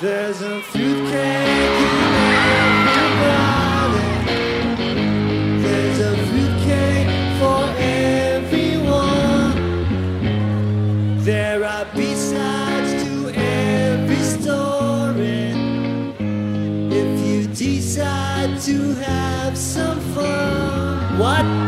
There's a fruitcake in everybody. There's a fruitcake for everyone. There are besides to every story. If you decide to have some fun, what?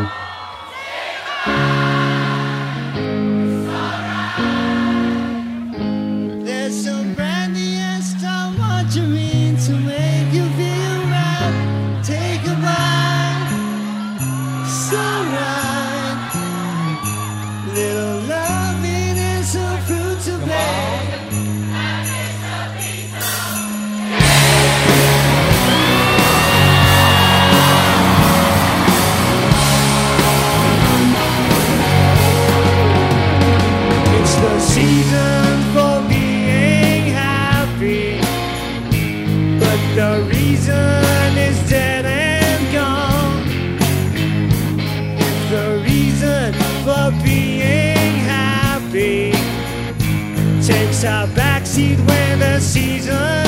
The reason is dead and gone. It's the reason for being happy. Takes a backseat when the season.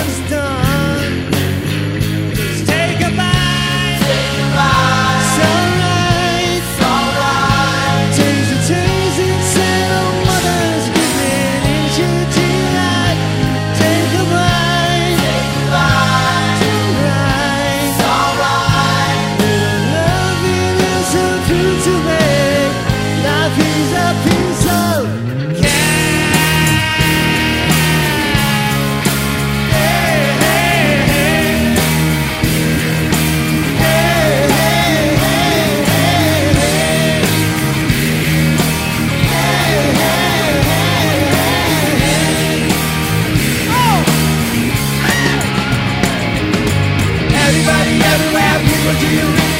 Would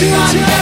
to my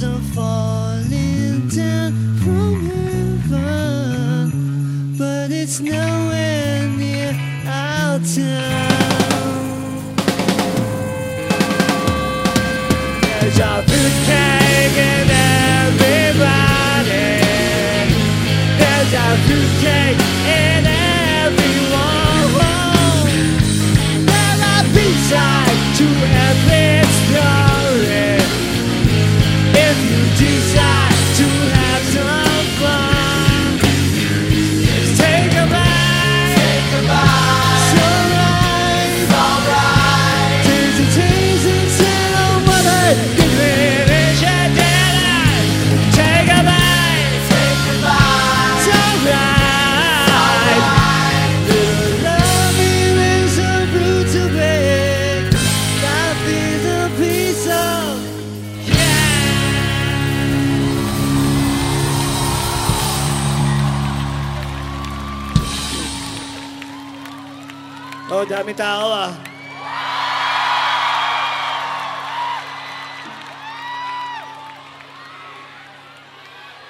Angels are falling down from heaven, but it's nowhere near our town. Deja vu. Oh, dami tao ah.